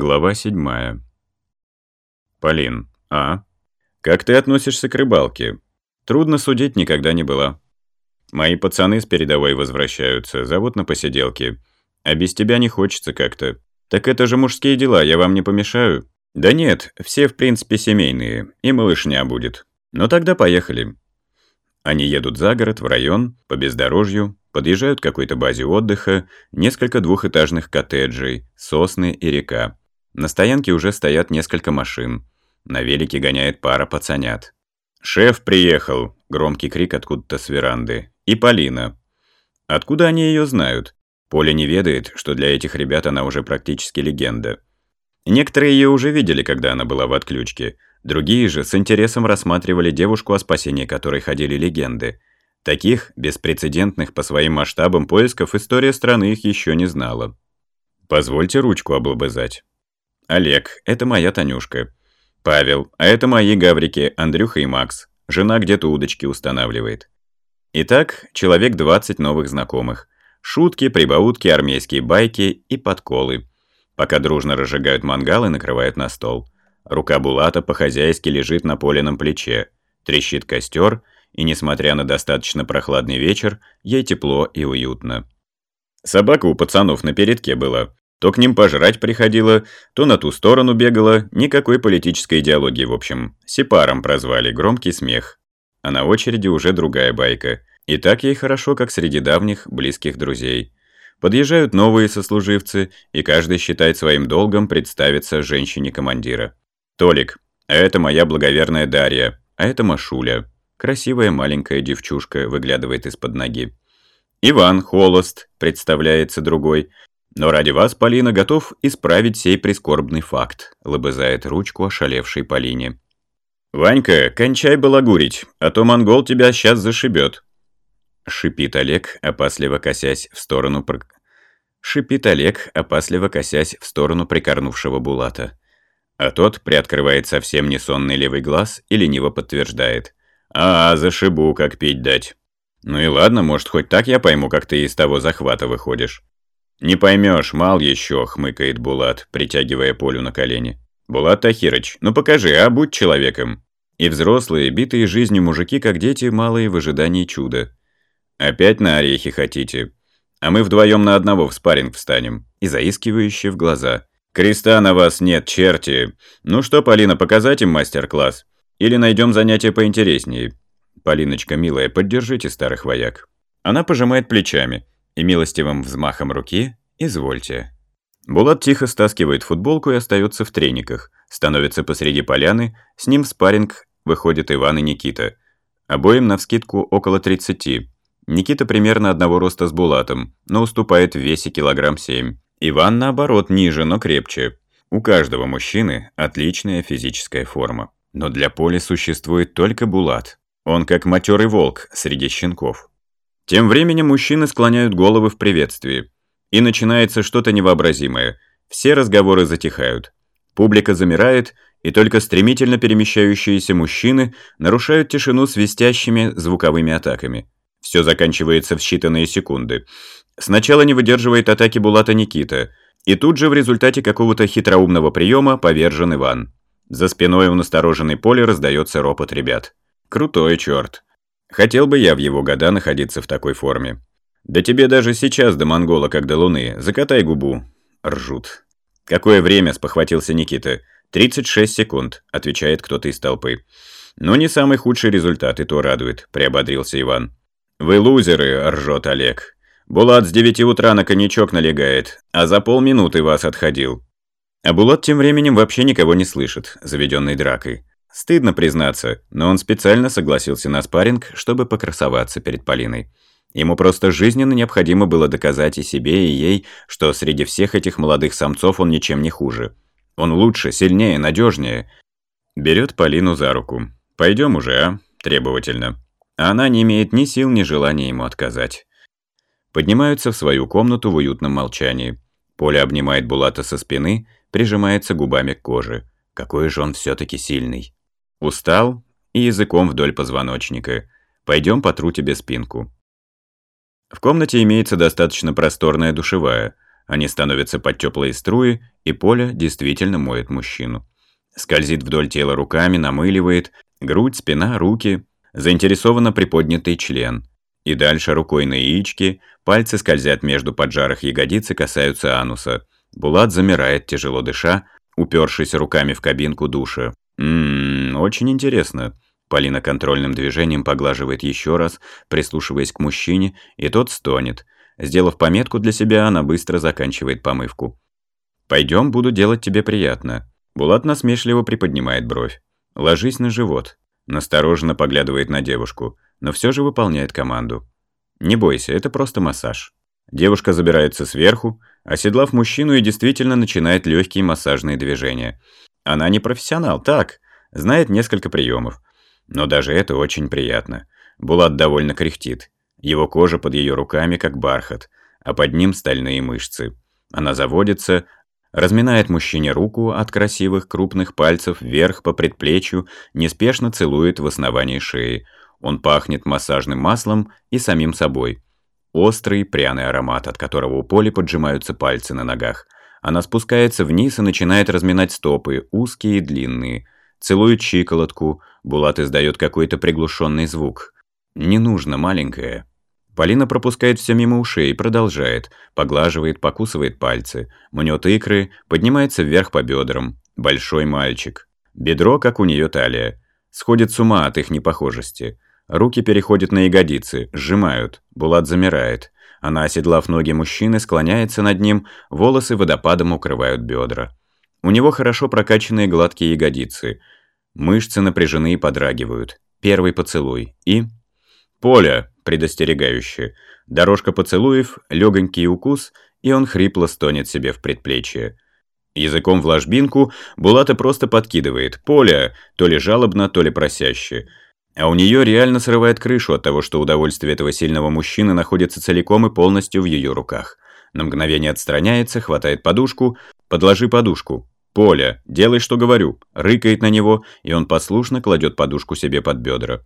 Глава седьмая. Полин, а? Как ты относишься к рыбалке? Трудно судить, никогда не была. Мои пацаны с передовой возвращаются, зовут на посиделки. А без тебя не хочется как-то. Так это же мужские дела, я вам не помешаю? Да нет, все в принципе семейные, и малышня будет. Но тогда поехали. Они едут за город, в район, по бездорожью, подъезжают к какой-то базе отдыха, несколько двухэтажных коттеджей, сосны и река. На стоянке уже стоят несколько машин. На велике гоняет пара пацанят. «Шеф приехал!» – громкий крик откуда-то с веранды. «И Полина!» Откуда они ее знают? Поля не ведает, что для этих ребят она уже практически легенда. Некоторые ее уже видели, когда она была в отключке. Другие же с интересом рассматривали девушку, о спасении которой ходили легенды. Таких, беспрецедентных по своим масштабам поисков, история страны их еще не знала. «Позвольте ручку облобызать». Олег, это моя Танюшка. Павел, а это мои гаврики Андрюха и Макс. Жена где-то удочки устанавливает. Итак, человек 20 новых знакомых. Шутки, прибаутки, армейские байки и подколы. Пока дружно разжигают мангал и накрывают на стол. Рука Булата по-хозяйски лежит на Полином плече. Трещит костер, и, несмотря на достаточно прохладный вечер, ей тепло и уютно. Собака у пацанов на передке была. То к ним пожрать приходила, то на ту сторону бегала, никакой политической идеологии в общем. Сепаром прозвали, громкий смех. А на очереди уже другая байка. И так ей хорошо, как среди давних, близких друзей. Подъезжают новые сослуживцы, и каждый считает своим долгом представиться женщине-командира. «Толик, а это моя благоверная Дарья, а это Машуля». Красивая маленькая девчушка выглядывает из-под ноги. «Иван Холост», представляется другой, но ради вас, Полина, готов исправить сей прискорбный факт», — лобызает ручку ошалевшей Полине. «Ванька, кончай балагурить, а то монгол тебя сейчас зашибет», — шипит Олег, опасливо косясь в сторону... Пр... Шипит Олег, опасливо косясь в сторону прикорнувшего Булата. А тот приоткрывает совсем не сонный левый глаз и лениво подтверждает. «А, зашибу, как пить дать». «Ну и ладно, может, хоть так я пойму, как ты из того захвата выходишь». «Не поймешь, мал еще», — хмыкает Булат, притягивая Полю на колени. «Булат Тахирыч, ну покажи, а будь человеком». И взрослые, битые жизнью мужики, как дети, малые в ожидании чуда. «Опять на орехи хотите? А мы вдвоем на одного в спарринг встанем». И заискивающие в глаза. «Креста на вас нет, черти. Ну что, Полина, показать им мастер-класс? Или найдем занятие поинтереснее?» «Полиночка, милая, поддержите старых вояк». Она пожимает плечами и милостивым взмахом руки «Извольте». Булат тихо стаскивает футболку и остается в трениках, становится посреди поляны, с ним в спарринг выходят Иван и Никита. Обоим навскидку около 30. Никита примерно одного роста с Булатом, но уступает в весе килограмм 7. Иван, наоборот, ниже, но крепче. У каждого мужчины отличная физическая форма. Но для Поли существует только Булат. Он как матерый волк среди щенков. Тем временем мужчины склоняют головы в приветствии. И начинается что-то невообразимое. Все разговоры затихают. Публика замирает, и только стремительно перемещающиеся мужчины нарушают тишину свистящими звуковыми атаками. Все заканчивается в считанные секунды. Сначала не выдерживает атаки Булата Никита, и тут же в результате какого-то хитроумного приема повержен Иван. За спиной у настороженной поле раздается ропот ребят. Крутой черт. Хотел бы я в его года находиться в такой форме. Да тебе даже сейчас до монгола, как до луны. Закатай губу. Ржут. Какое время, спохватился Никита. 36 секунд, отвечает кто-то из толпы. Но не самый худший результат, и то радует, приободрился Иван. Вы лузеры, ржет Олег. Булат с 9 утра на коньячок налегает, а за полминуты вас отходил. А Булат тем временем вообще никого не слышит, заведенной дракой. Стыдно признаться, но он специально согласился на спарринг, чтобы покрасоваться перед Полиной. Ему просто жизненно необходимо было доказать и себе, и ей, что среди всех этих молодых самцов он ничем не хуже. Он лучше, сильнее, надежнее. Берет Полину за руку. «Пойдем уже, а?» Требовательно. Она не имеет ни сил, ни желания ему отказать. Поднимаются в свою комнату в уютном молчании. Поля обнимает Булата со спины, прижимается губами к коже. Какой же он все-таки сильный. Устал и языком вдоль позвоночника. Пойдем потру тебе спинку. В комнате имеется достаточно просторная душевая. Они становятся под теплые струи, и Поля действительно моет мужчину. Скользит вдоль тела руками, намыливает, грудь, спина, руки, заинтересованно приподнятый член. И дальше рукой на яички, пальцы скользят между поджарых ягодиц и касаются ануса. Булат замирает, тяжело дыша, упершись руками в кабинку душа. Ммм, очень интересно. Полина контрольным движением поглаживает еще раз, прислушиваясь к мужчине, и тот стонет. Сделав пометку для себя, она быстро заканчивает помывку. «Пойдем, буду делать тебе приятно». Булат насмешливо приподнимает бровь. «Ложись на живот». Настороженно поглядывает на девушку, но все же выполняет команду. «Не бойся, это просто массаж». Девушка забирается сверху, оседлав мужчину и действительно начинает легкие массажные движения. Она не профессионал, так, знает несколько приемов. Но даже это очень приятно. Булат довольно кряхтит. Его кожа под ее руками как бархат, а под ним стальные мышцы. Она заводится, разминает мужчине руку от красивых крупных пальцев вверх по предплечью, неспешно целует в основании шеи. Он пахнет массажным маслом и самим собой. Острый пряный аромат, от которого у Поли поджимаются пальцы на ногах. Она спускается вниз и начинает разминать стопы, узкие и длинные. Целует щиколотку, Булат издает какой-то приглушенный звук. «Не нужно, маленькая». Полина пропускает все мимо ушей, продолжает, поглаживает, покусывает пальцы, мнет икры, поднимается вверх по бедрам. Большой мальчик. Бедро, как у нее талия. Сходит с ума от их непохожести. Руки переходят на ягодицы, сжимают. Булат замирает. Она, оседлав ноги мужчины, склоняется над ним, волосы водопадом укрывают бедра. У него хорошо прокачанные гладкие ягодицы. Мышцы напряжены и подрагивают. Первый поцелуй. И... «Поля!» – предостерегающе. Дорожка поцелуев, легонький укус, и он хрипло стонет себе в предплечье. Языком в ложбинку Булата просто подкидывает. «Поля!» То ли жалобно, то ли просяще. А у нее реально срывает крышу от того, что удовольствие этого сильного мужчины находится целиком и полностью в ее руках. На мгновение отстраняется, хватает подушку. «Подложи подушку». «Поля, делай, что говорю», рыкает на него, и он послушно кладет подушку себе под бедра.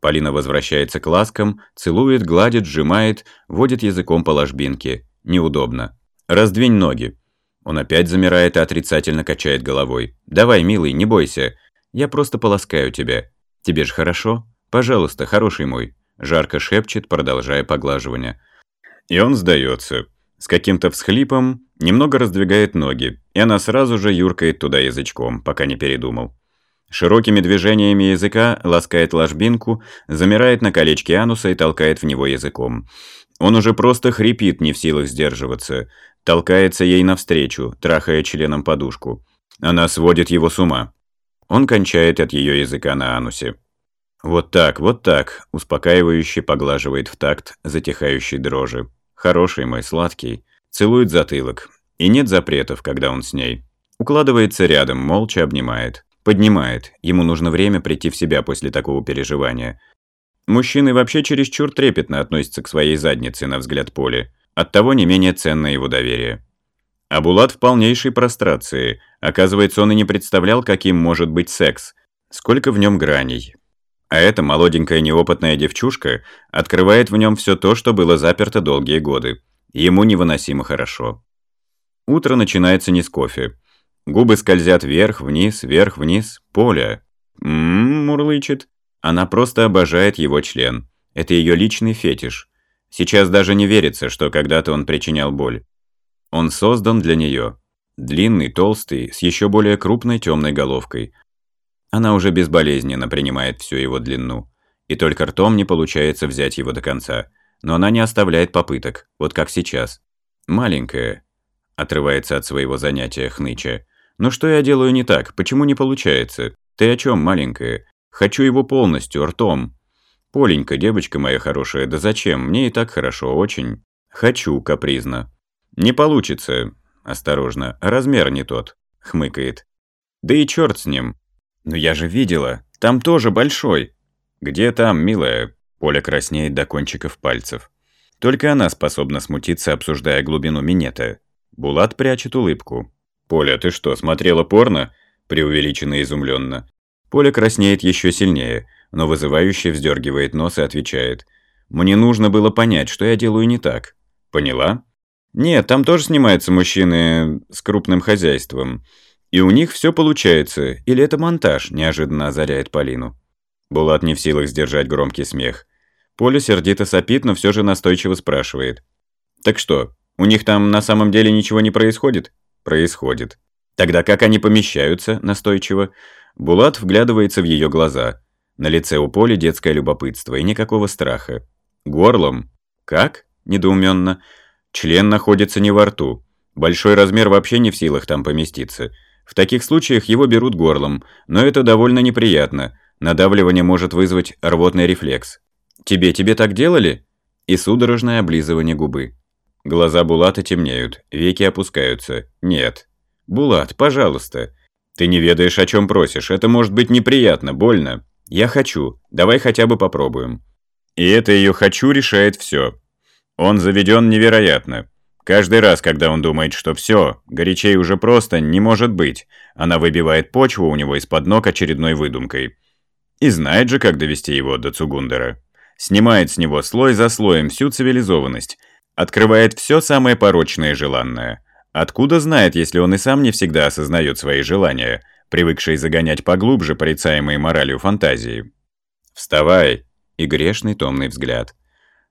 Полина возвращается к ласкам, целует, гладит, сжимает, водит языком по ложбинке. Неудобно. «Раздвинь ноги». Он опять замирает и отрицательно качает головой. «Давай, милый, не бойся. Я просто полоскаю тебя. Тебе же хорошо? Пожалуйста, хороший мой». Жарко шепчет, продолжая поглаживание. И он сдается. С каким-то всхлипом немного раздвигает ноги, и она сразу же юркает туда язычком, пока не передумал. Широкими движениями языка ласкает ложбинку, замирает на колечке ануса и толкает в него языком. Он уже просто хрипит, не в силах сдерживаться. Толкается ей навстречу, трахая членом подушку. Она сводит его с ума. Он кончает от ее языка на анусе. Вот так, вот так, успокаивающе поглаживает в такт затихающей дрожи. Хороший мой, сладкий. Целует затылок. И нет запретов, когда он с ней. Укладывается рядом, молча обнимает. Поднимает. Ему нужно время прийти в себя после такого переживания. Мужчины вообще чересчур трепетно относятся к своей заднице, на взгляд Поли. Оттого не менее ценно его доверие. А Булат в полнейшей прострации. Оказывается, он и не представлял, каким может быть секс. Сколько в нем граней. А эта молоденькая неопытная девчушка открывает в нем все то, что было заперто долгие годы. Ему невыносимо хорошо. Утро начинается не с кофе. Губы скользят вверх, вниз, вверх, вниз. Поля. Ммм, мурлычет. Она просто обожает его член. Это ее личный фетиш. Сейчас даже не верится, что когда-то он причинял боль. Он создан для нее. Длинный, толстый, с еще более крупной темной головкой. Она уже безболезненно принимает всю его длину. И только ртом не получается взять его до конца. Но она не оставляет попыток, вот как сейчас. Маленькая. Отрывается от своего занятия хныча. «Ну что я делаю не так? Почему не получается? Ты о чем, маленькая? Хочу его полностью, ртом». «Поленька, девочка моя хорошая, да зачем? Мне и так хорошо, очень». «Хочу», капризно. «Не получится». Осторожно, размер не тот. Хмыкает. «Да и черт с ним. «Но я же видела, там тоже большой». «Где там, милая?» Поля краснеет до кончиков пальцев. Только она способна смутиться, обсуждая глубину минета. Булат прячет улыбку. «Поля, ты что, смотрела порно?» преувеличенно изумленно. Поля краснеет еще сильнее, но вызывающе вздергивает нос и отвечает. «Мне нужно было понять, что я делаю не так. Поняла?» Нет, там тоже снимаются мужчины с крупным хозяйством. И у них все получается. Или это монтаж, неожиданно озаряет Полину. Булат не в силах сдержать громкий смех. Поля сердито сопит, но все же настойчиво спрашивает. «Так что, у них там на самом деле ничего не происходит?» «Происходит». «Тогда как они помещаются?» Настойчиво. Булат вглядывается в ее глаза. На лице у Поли детское любопытство и никакого страха. «Горлом?» «Как?» Недоуменно. «Член находится не во рту. Большой размер вообще не в силах там поместиться. В таких случаях его берут горлом, но это довольно неприятно. Надавливание может вызвать рвотный рефлекс. «Тебе, тебе так делали?» И судорожное облизывание губы. Глаза Булата темнеют, веки опускаются. «Нет». «Булат, пожалуйста». «Ты не ведаешь, о чем просишь. Это может быть неприятно, больно». «Я хочу. Давай хотя бы попробуем». И это ее «хочу» решает все. Он заведен невероятно. Каждый раз, когда он думает, что все, горячей уже просто не может быть, она выбивает почву у него из-под ног очередной выдумкой. И знает же, как довести его до Цугундера. Снимает с него слой за слоем всю цивилизованность, открывает все самое порочное и желанное. Откуда знает, если он и сам не всегда осознает свои желания, привыкший загонять поглубже порицаемые моралью фантазии? «Вставай!» и грешный томный взгляд.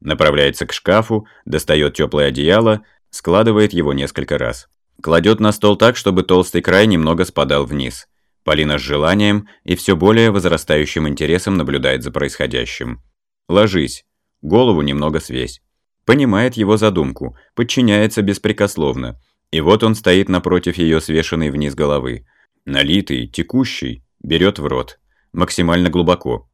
Направляется к шкафу, достает теплое одеяло, складывает его несколько раз. Кладет на стол так, чтобы толстый край немного спадал вниз – Полина с желанием и все более возрастающим интересом наблюдает за происходящим. «Ложись. Голову немного свесь». Понимает его задумку, подчиняется беспрекословно. И вот он стоит напротив ее свешенной вниз головы. Налитый, текущий, берет в рот. Максимально глубоко.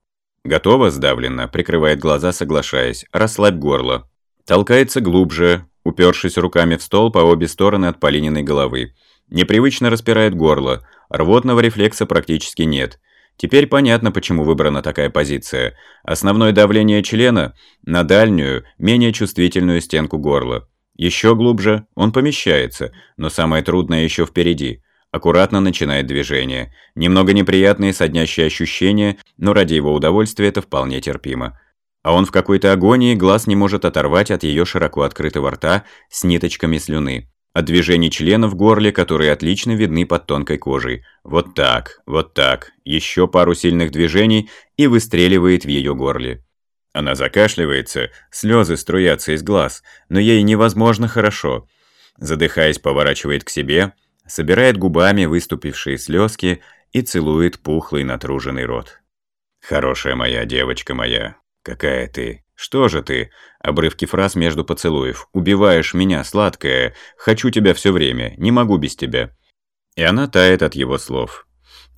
Готово, сдавленно, прикрывает глаза, соглашаясь. Расслабь горло. Толкается глубже, упершись руками в стол по обе стороны от Полининой головы. Непривычно распирает горло, рвотного рефлекса практически нет. Теперь понятно, почему выбрана такая позиция. Основное давление члена на дальнюю, менее чувствительную стенку горла. Еще глубже он помещается, но самое трудное еще впереди. Аккуратно начинает движение. Немного неприятные соднящие ощущения, но ради его удовольствия это вполне терпимо. А он в какой-то агонии глаз не может оторвать от ее широко открытого рта с ниточками слюны. От движений члена в горле, которые отлично видны под тонкой кожей. Вот так, вот так. Еще пару сильных движений и выстреливает в ее горле. Она закашливается, слезы струятся из глаз, но ей невозможно хорошо. Задыхаясь, поворачивает к себе, собирает губами выступившие слезки и целует пухлый натруженный рот. «Хорошая моя девочка моя, какая ты «Что же ты?» Обрывки фраз между поцелуев. «Убиваешь меня, сладкая. Хочу тебя все время. Не могу без тебя». И она тает от его слов.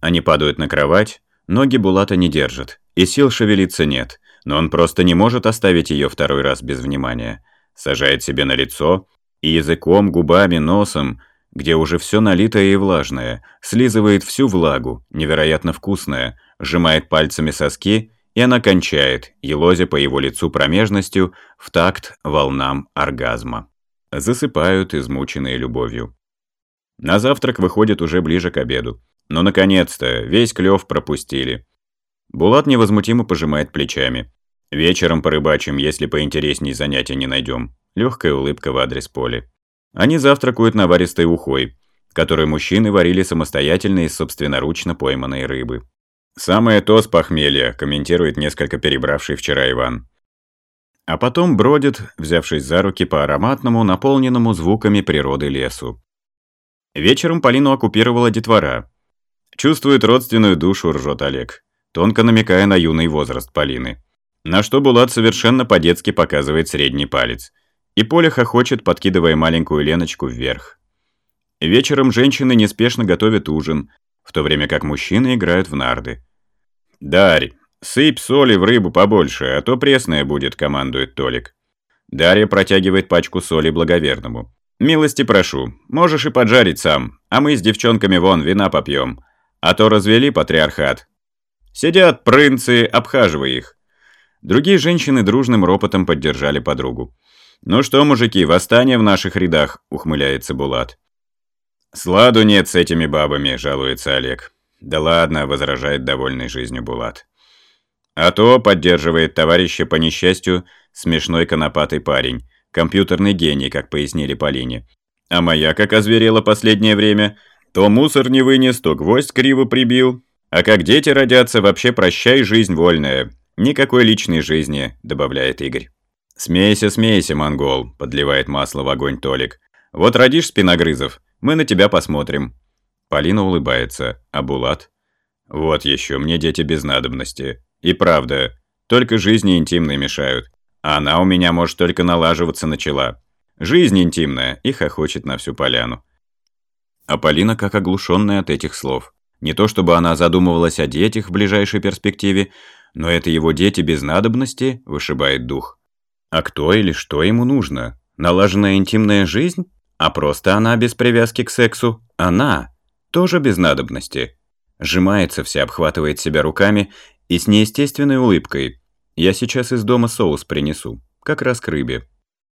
Они падают на кровать, ноги Булата не держат, и сил шевелиться нет, но он просто не может оставить ее второй раз без внимания. Сажает себе на лицо, и языком, губами, носом, где уже все налитое и влажное, слизывает всю влагу, невероятно вкусное, сжимает пальцами соски и она кончает, елозя по его лицу промежностью в такт волнам оргазма. Засыпают, измученные любовью. На завтрак выходит уже ближе к обеду. Но, наконец-то, весь клёв пропустили. Булат невозмутимо пожимает плечами. Вечером порыбачим, если поинтересней занятия не найдем. Легкая улыбка в адрес Поли. Они завтракают наваристой ухой, которую мужчины варили самостоятельно из собственноручно пойманной рыбы. «Самое то с похмелья», – комментирует несколько перебравший вчера Иван. А потом бродит, взявшись за руки по ароматному, наполненному звуками природы лесу. Вечером Полину оккупировала детвора. Чувствует родственную душу, ржет Олег, тонко намекая на юный возраст Полины. На что Булат совершенно по-детски показывает средний палец. И Поля хохочет, подкидывая маленькую Леночку вверх. Вечером женщины неспешно готовят ужин, в то время как мужчины играют в нарды. «Дарь, сыпь соли в рыбу побольше, а то пресная будет», – командует Толик. Дарья протягивает пачку соли благоверному. «Милости прошу, можешь и поджарить сам, а мы с девчонками вон вина попьем. А то развели патриархат. Сидят принцы, обхаживай их». Другие женщины дружным ропотом поддержали подругу. «Ну что, мужики, восстание в наших рядах», – ухмыляется Булат. «Сладу нет с этими бабами», – жалуется Олег. «Да ладно», – возражает довольный жизнью Булат. А то поддерживает товарища по несчастью смешной конопатый парень. компьютерный гений, как пояснили Полине. А моя как озверела последнее время. То мусор не вынес, то гвоздь криво прибил. А как дети родятся, вообще прощай, жизнь вольная. Никакой личной жизни, добавляет Игорь. «Смейся, смейся, монгол», – подливает масло в огонь Толик. «Вот родишь спиногрызов, мы на тебя посмотрим». Полина улыбается, а Булат? «Вот еще, мне дети без надобности. И правда, только жизни интимной мешают. А она у меня, может, только налаживаться начала. Жизнь интимная и хохочет на всю поляну. А Полина как оглушенная от этих слов. Не то чтобы она задумывалась о детях в ближайшей перспективе, но это его дети без надобности вышибает дух. А кто или что ему нужно? Налаженная интимная жизнь? А просто она без привязки к сексу? Она? Тоже без надобности? Сжимается вся, обхватывает себя руками и с неестественной улыбкой. Я сейчас из дома соус принесу, как раз к рыбе.